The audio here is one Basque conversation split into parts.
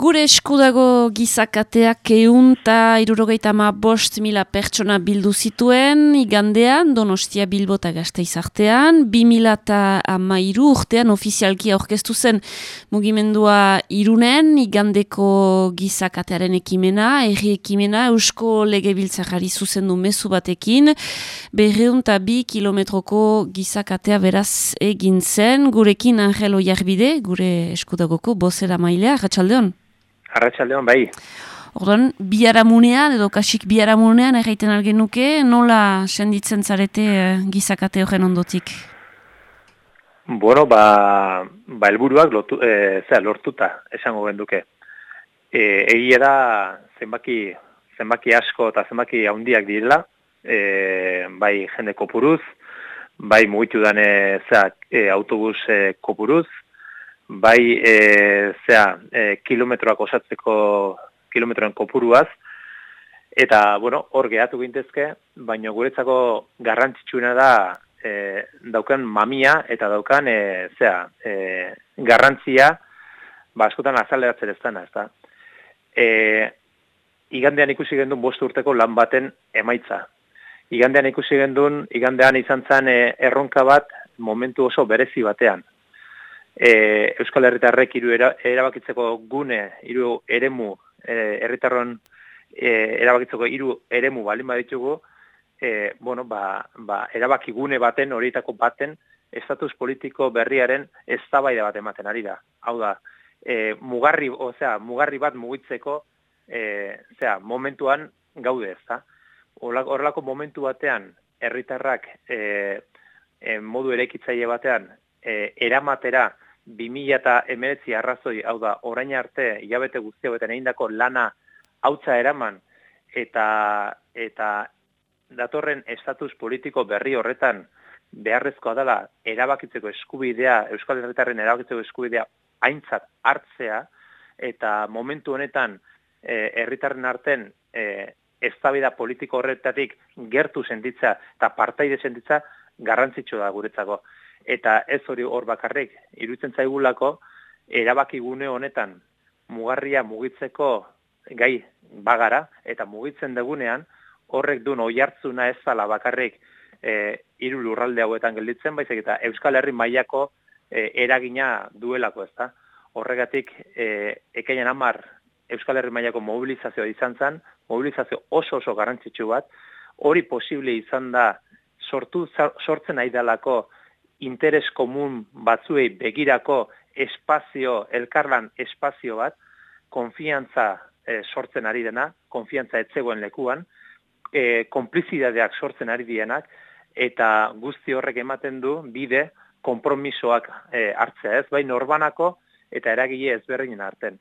Gure eskudago gizakateak eun eta irurogeita ma bost mila pertsona bildu zituen, igandean, donostia bilbota gazte izartean, bi mila eta ama iru urtean ofizialki aurkeztu zen mugimendua irunen, igandeko gizakatearen ekimena, erri ekimena, eusko lege biltzakari zuzendu mezu batekin, berreun eta bi kilometroko gizakatea beraz egin zen, gurekin angelo jarbide, gure eskudagoko bozera mailea, ratxaldeon? Arratxaldeon, bai. Orduan, biaramunean, edo kasik biaramunean, erraiten algen nuke, nola senditzen zarete eh, gizakate horren ondotik? Bueno, ba, ba elburuak lotu, e, zera, lortuta, esango genduke. E, egia da, zenbaki, zenbaki asko eta zenbaki handiak direla, e, bai jende kopuruz, bai mugitu dane, zera, e, autobus e, kopuruz, bai e, zea, e, kilometroak osatzeko kilometroen kopuruaz, eta, bueno, hor gehatu gintezke, baina guretzako garrantzitsuena da e, daukan mamia eta daukan, e, zea, e, garrantzia, ba, askotan azaleratzen ez dana, ez da. E, igandean ikusi gendun bost urteko lan baten emaitza. Igandean ikusi gendun, igandean izan zen e, erronka bat momentu oso berezi batean e, Euskal Herritarrek hiru erabakitzeko gune, hiru eremu, e, herritarron e, erabakitzeko hiru eremu balin baditugu, e, bueno, ba, ba, erabaki gune baten, horietako baten, estatus politiko berriaren eztabaida bat ematen ari da. Hau da, e, mugarri, osea, mugarri bat mugitzeko, e, zera, momentuan gaude ez da. Horrelako momentu batean, herritarrak e, e, modu erekitzaile batean, e, eramatera, 2000 eta emeretzi arrazoi, hau da, orain arte, hilabete guzti hauetan egin lana hautza eraman, eta, eta datorren estatus politiko berri horretan beharrezkoa dela erabakitzeko eskubidea, Euskal Herritarren erabakitzeko eskubidea aintzat hartzea, eta momentu honetan e, herritarren arten e, eztabida politiko horretatik gertu sentitza eta partaide sentitza garrantzitsu da guretzako eta ez hori hor bakarrik iruditzen zaigulako erabaki gune honetan mugarria mugitzeko gai bagara eta mugitzen degunean horrek duen oihartzuna ez zala bakarrik e, hiru lurralde hauetan gelditzen baizik eta Euskal Herri mailako e, eragina duelako ez da. Horregatik e, ekainan amar Euskal Herri mailako mobilizazioa izan zen, mobilizazio oso oso garrantzitsu bat, hori posible izan da sortu, sortzen aidalako interes komun batzuei begirako espazio, elkarlan espazio bat, konfiantza e, sortzen ari dena, konfiantza etzegoen lekuan, e, konplizidadeak sortzen ari dienak, eta guzti horrek ematen du bide konpromisoak e, hartzea ez, bai norbanako eta eragile ezberdinen arten.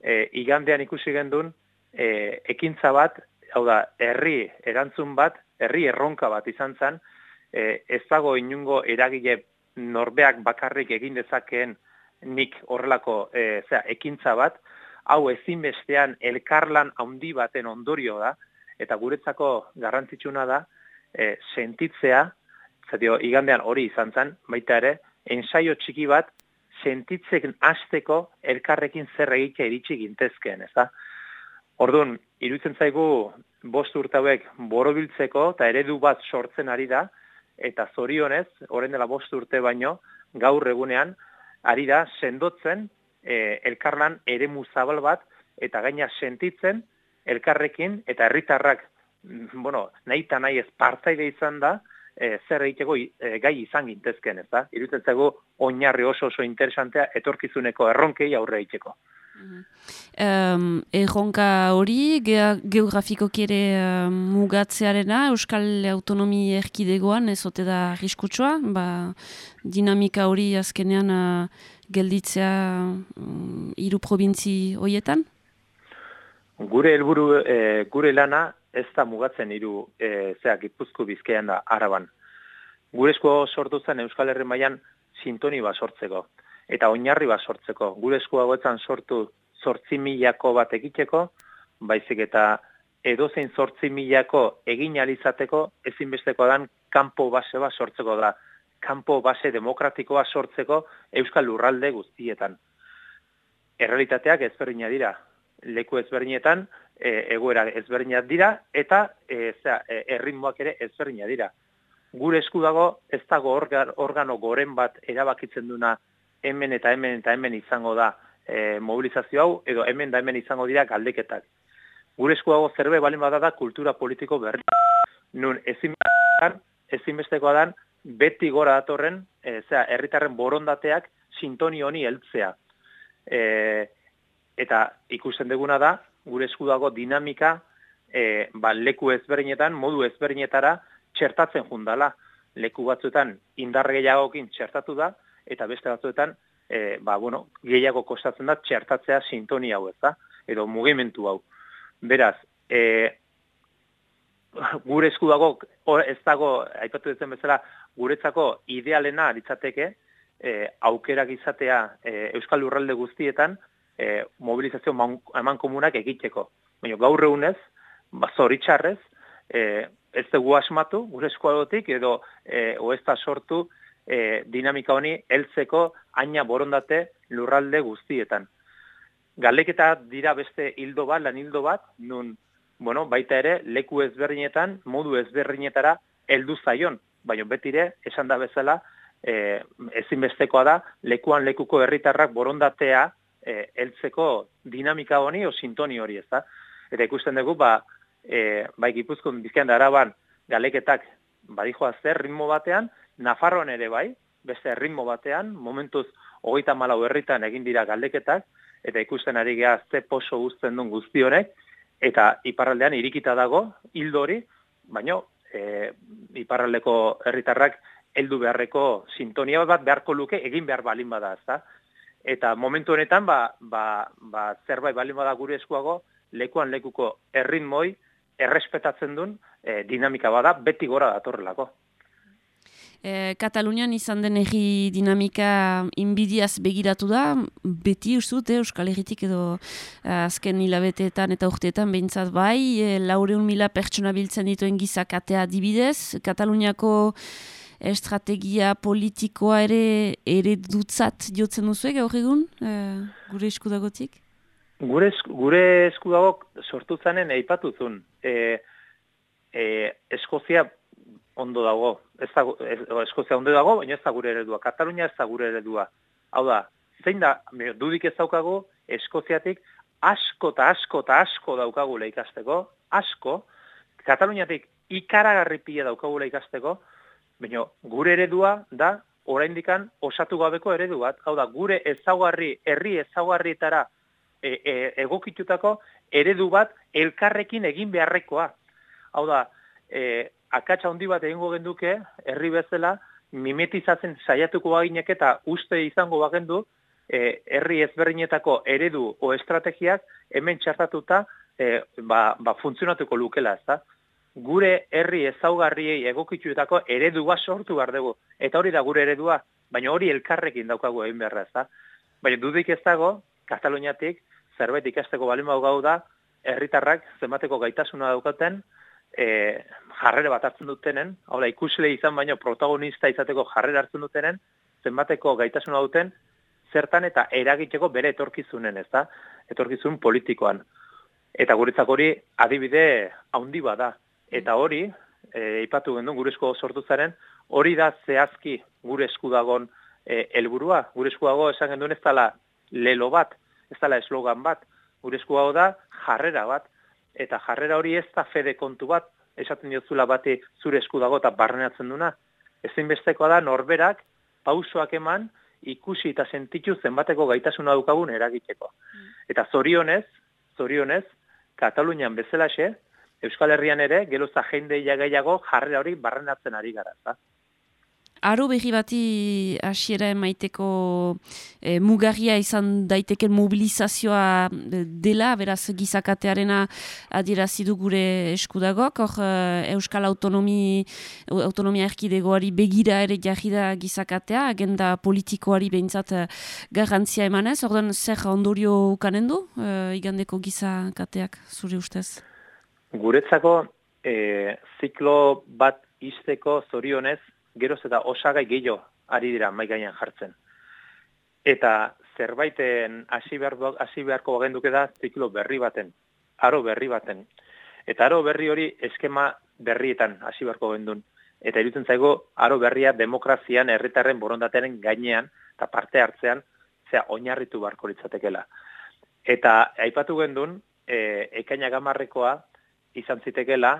E, igandean ikusi gendun, e, ekintza bat, hau da, herri erantzun bat, herri erronka bat izan zen, e, ez dago inungo eragile norbeak bakarrik egin dezakeen nik horrelako e, zera, ekintza bat, hau ezinbestean elkarlan handi baten ondorio da, eta guretzako garrantzitsuna da, e, sentitzea, zatio, igandean hori izan zen, baita ere, ensaio txiki bat, sentitzen hasteko elkarrekin zer egitea iritsi gintezkeen, ez da? Orduan, iruditzen zaigu bost urtauek borobiltzeko eta eredu bat sortzen ari da, eta zorionez, horren dela bost urte baino, gaur egunean, ari da sendotzen e, elkarlan ere zabal bat, eta gaina sentitzen elkarrekin, eta herritarrak mm, bueno, nahi eta nahi ez partaide izan da, e, zer egiteko e, gai izan gintezken, ez da? Irutzen zego, oinarri oso oso interesantea etorkizuneko erronkei aurre egiteko. Um, erronka hori, ge geografikoki ere uh, mugatzearena, Euskal Autonomi Erkidegoan, ez ote da riskutsua, ba, dinamika hori azkenean uh, gelditzea um, iru probintzi horietan? Gure helburu e, gure lana ez da mugatzen hiru e, zeak ipuzku bizkean da araban. Gure esko sortu zen Euskal Herri mailan sintoni bat sortzeko eta oinarri bat sortzeko. Gure esku hauetan sortu zortzi milako bat egiteko, baizik eta edozein zortzi milako egin alizateko ezinbesteko dan kanpo base bat sortzeko da. Kanpo base demokratikoa sortzeko Euskal Lurralde guztietan. errealitateak ezberdina dira. Leku ezberdinetan, e, egoera ezberdinak dira, eta e, zera, e, erritmoak ere ezberdina dira. Gure esku dago, ez dago organo goren bat erabakitzen duna hemen eta hemen eta hemen izango da e, mobilizazio hau, edo hemen da hemen izango dira galdeketak. Gure esku dago zerbe balin da kultura politiko berri. Nun, ezinbestekoa dan, beti gora datorren, e, zera, herritarren borondateak sintoni honi heltzea. E, eta ikusten deguna da, gure esku dago dinamika e, ba, leku ezberdinetan, modu ezberdinetara txertatzen jundala. Leku batzuetan indar gehiagokin txertatu da, eta beste batzuetan e, ba, bueno, gehiago kostatzen da txertatzea sintonia hau ez da, edo mugimentu hau. Beraz, e, gure esku dago, ez dago, aipatu dutzen bezala, guretzako idealena ditzateke, e, aukerak izatea e, Euskal Urralde guztietan, e, mobilizazio eman komunak egiteko. Baina gaur egunez, ba, zoritxarrez, e, ez dugu asmatu, gure eskuadotik, edo e, oesta sortu e, dinamika honi heltzeko aina borondate lurralde guztietan. Galeketa dira beste hildo bat, lan hildo bat, nun, bueno, baita ere, leku ezberdinetan, modu ezberdinetara heldu zaion, baina betire, esan da bezala, e, ezinbestekoa da, lekuan lekuko herritarrak borondatea e, eltzeko dinamika honi o sintoni hori, ez da? Eta ikusten dugu, ba, e, bai gipuzkun bizkean araban galeketak badijoa zer ritmo batean, Nafarroan ere bai, beste ritmo batean, momentuz hogeita malau herritan egin dira galdeketak, eta ikusten ari geha ze poso guzten duen guzti honek, eta iparraldean irikita dago, hildo hori, baino, e, iparraldeko herritarrak heldu beharreko sintonia bat beharko luke egin behar balin bada, ez da? Eta momentu honetan, ba, ba, ba, zerbait balin bada gure eskuago, lekuan lekuko erritmoi, errespetatzen duen e, dinamika bada, beti gora datorrelako. E, Katalunian izan den egi dinamika inbidiaz begiratu da, beti ustut, eh, Euskal Herritik edo eh, azken hilabeteetan eta urteetan behintzat bai, e, laureun mila pertsona biltzen dituen gizakatea dibidez, Kataluniako estrategia politikoa ere ere dutzat jotzen duzu gaur egun e, gure eskudagotik? Gure, gure eskudagok sortu zanen eipatuzun. E, e, Eskozia ondo dago. Ez da, Eskozia ondo dago, baina ez da gure eredua. Katalunia ez da gure eredua. Hau da, zein da, dudik ez daukago, Eskoziatik asko eta asko eta asko daukagula ikasteko, asko, Kataluniatik ikaragarri pila daukagula ikasteko, Baina gure eredua da oraindikan osatu gabeko eredu bat. Hau da, gure ezaugarri, herri ezaugarrietara e, e, egokitutako eredu bat elkarrekin egin beharrekoa. Hau da, e, akatsa handi bat egingo genduke, herri bezala, mimetizatzen saiatuko baginek eta uste izango bagendu, e, herri ezberdinetako eredu o estrategiak hemen txartatuta e, ba, ba, funtzionatuko lukela, ez da? gure herri ezaugarriei egokituetako eredua sortu behar dugu. Eta hori da gure eredua, baina hori elkarrekin daukagu egin beharra ez da. Baina dudik ez dago, Kataluniatik, zerbait ikasteko balin gau da, herritarrak zenbateko gaitasuna daukaten, e, jarrere bat hartzen dutenen, hau da, ikusle izan baino protagonista izateko jarrera hartzen dutenen, zenbateko gaitasuna duten, zertan eta eragiteko bere etorkizunen, ez da? Etorkizun politikoan. Eta guretzak hori adibide handi bada. Eta hori, e, ipatu gendu gure esku sortu zaren, hori da zehazki gure esku dagon e, helburua. Gure esku esan genduen ez dala lelo bat, ez dala eslogan bat. Gure esku da jarrera bat. Eta jarrera hori ez da fede kontu bat, esaten diozula bati zure esku dago eta barrenatzen duna. Ezinbestekoa da norberak pausoak eman ikusi eta sentitu zenbateko gaitasuna dukagun eragiteko. Mm. Eta zorionez, zorionez, Katalunian bezalaxe, Euskal Herrian ere, geloza jende gehiago jarrera hori barrenatzen ari gara. Za? Aro behi bati hasiera emaiteko e, mugarria izan daiteken mobilizazioa e, dela, beraz gizakatearena adierazidu gure eskudagok, hor e, Euskal Autonomi, Autonomia Erkidegoari begira ere jarri da gizakatea, agenda politikoari behintzat garrantzia emanez, orduan zer ondorio ukanen du, igandeko gizakateak, zure ustez? Guretzako e, ziklo bat izteko zorionez, geroz eta osagai gehiago ari dira mai gainean jartzen. Eta zerbaiten hasi hasi beharko bagenduke da ziklo berri baten, aro berri baten. Eta aro berri hori eskema berrietan hasi beharko gendun. Eta irutzen zaigo, aro berria demokrazian herritarren borondateren gainean eta parte hartzean, zea oinarritu beharko litzatekela. Eta aipatu gendun, e, ekaina gamarrekoa izan zitekela,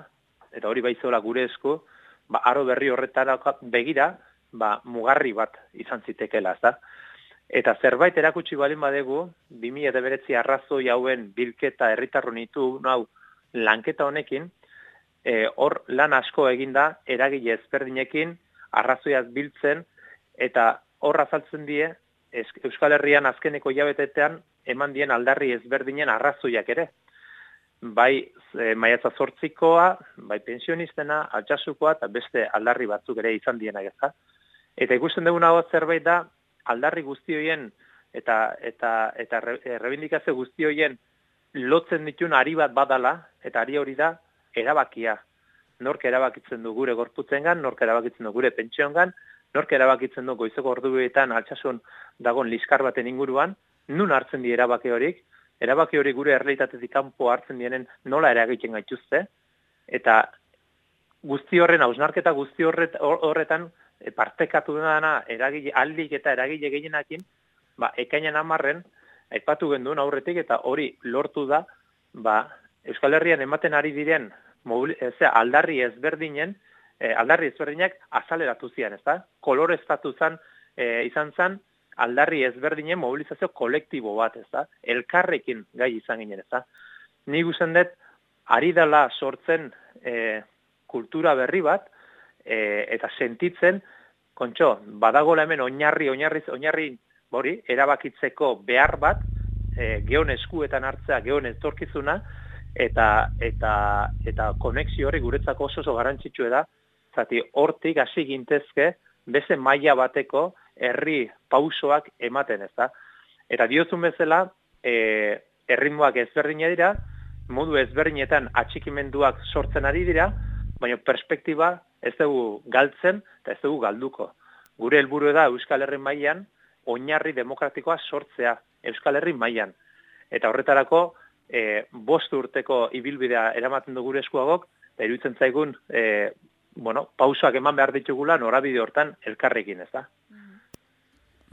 eta hori baizola gure esku, ba, aro berri horretara begira, ba, mugarri bat izan zitekela, ez da? Eta zerbait erakutsi balin badegu, 2009 arrazoi hauen bilketa herritarro nitu, nau, lanketa honekin, e, hor lan asko eginda, eragile ezberdinekin, arrazoiaz biltzen, eta hor azaltzen die, Euskal Herrian azkeneko jabetetean, eman dien aldarri ezberdinen arrazoiak ere. Bai e, maiatza zortzikoa, bai pensionistena, altxasukoa, eta beste aldarri batzuk ere izan diena gezta. Eta ikusten duguna hau zerbait da, aldarri guztioien eta eta eta rebindikazio eh, guztioien lotzen ditun ari bat badala eta ari hori da erabakia. Nork erabakitzen du gure gorputzengan, nork erabakitzen du gure pentsioengan, nork erabakitzen du goizeko orduetan altsasun dagon liskar baten inguruan, nun hartzen di erabaki horik, erabaki hori gure errealitatetik kanpo hartzen dienen nola eragiten gaituzte eta guzti horren ausnarketa guzti horretan e, partekatu dena eragile aldik eta eragile gehienekin, ba ekainan 10 aipatu genduen aurretik eta hori lortu da, ba Euskal Herrian ematen ari diren e, aldarri ezberdinen e, aldarri ezberdinak azaleratu zian, ezta? Kolore estatu zan, e, izan zan aldarri ezberdinen mobilizazio kolektibo bat, ezta? Elkarrekin gai izan ginen, ezta? Ni guzen dut ari dela sortzen e, kultura berri bat, e, eta sentitzen, kontxo, badagola hemen oinarri, oinarri, oinarri, bori, erabakitzeko behar bat, e, geon eskuetan hartzea, geon etorkizuna, eta, eta, eta konexio hori guretzako oso oso garantzitsue da, zati hortik hasi gintezke, beste maila bateko herri pausoak ematen, ez da? Eta diozun bezala, e, erritmoak ezberdina dira, modu ezberdinetan atxikimenduak sortzen ari dira, baina perspektiba ez dugu galtzen eta ez dugu galduko. Gure helburu da Euskal Herri mailan oinarri demokratikoa sortzea Euskal Herri mailan. Eta horretarako e, bost urteko ibilbidea eramaten du gure eskuagok, eta iruditzen zaigun e, bueno, pausoak eman behar ditugula norabide hortan elkarrekin, ez da?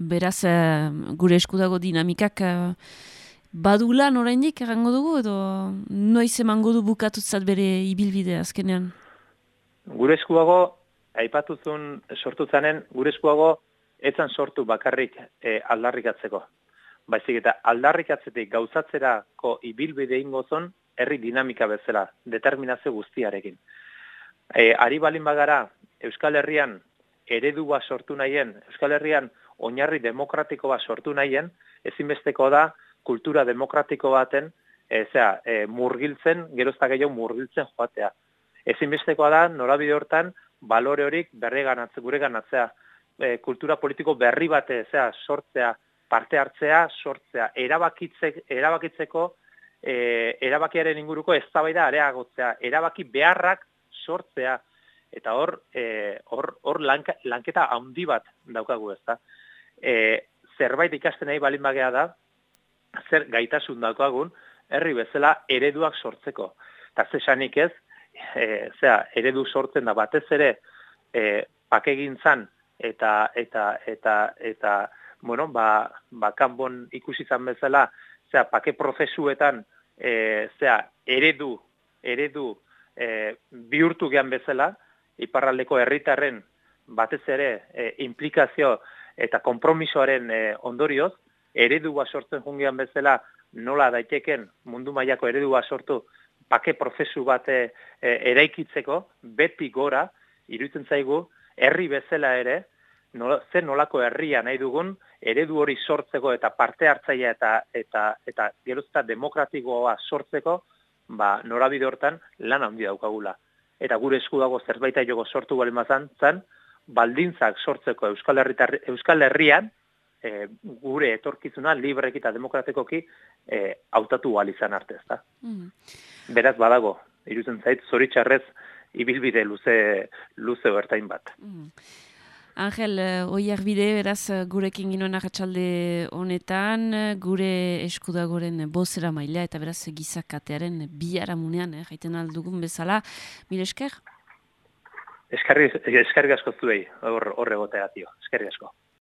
Beraz, e, gure eskudago dinamikak e, badula oraindik errango dugu, edo noiz emango du bukatutzat bere ibilbidea azkenean? Gure eskuago, aipatuzun sortu zanen, gure eskuago etzan sortu bakarrik e, aldarrikatzeko. Baizik eta aldarrikatzetik gauzatzerako ibilbide ingozon, herri dinamika bezala, determinazio guztiarekin. E, ari balin bagara, Euskal Herrian eredua sortu nahien, Euskal Herrian oinarri demokratiko bat sortu nahien, ezinbesteko da kultura demokratiko baten, e, zera, e, murgiltzen, gerozta gehiago murgiltzen joatea ezinbestekoa da norabide hortan balore horik berri ganatzea, gure ganatzea, e, kultura politiko berri bate, zea, sortzea, parte hartzea, sortzea, erabakitzek, erabakitzeko, e, erabakiaren inguruko eztabaida areagotzea, erabaki beharrak sortzea, eta hor, e, hor, hor lanketa handi bat daukagu ez da. E, zerbait ikasten nahi balin bagea da, zer gaitasun daukagun, herri bezala ereduak sortzeko. Eta zesanik ez, e, zera, eredu sortzen da batez ere e, pakegintzan eta eta eta eta bueno, ba, ba kanbon ikusi izan bezala, zera, pake prozesuetan e, zera, eredu eredu e, bihurtu gean bezala, iparraldeko herritarren batez ere e, implikazio eta konpromisoaren e, ondorioz, eredua sortzen jungian bezala nola daiteken mundu mailako eredua sortu pake prozesu bat e, eraikitzeko, beti gora, iruditzen zaigu, herri bezala ere, nola, zen nolako herria nahi dugun, eredu hori sortzeko eta parte hartzaia eta eta eta gerozta demokratikoa sortzeko, ba, norabide hortan lan handi daukagula. Eta gure esku dago zerbaita jogo sortu bali mazan, zan, baldintzak sortzeko Euskal, Herritar, Euskal Herrian, e, gure etorkizuna libreki eta demokratikoki eh, e, autatu izan arte ez da. Mm. Beraz badago, iruzen zait, zoritxarrez, ibilbide luze, luze bertain bat. Mm. Angel, eh, hoierbide beraz, gurekin ginoen arratsalde honetan, gure eskudagoren bozera maila eta beraz gizakatearen biaramunean eh, jaiten aldugun bezala. Mil esker? eskarri, eskarri asko zuei hor, egotea, tio, eskarri asko.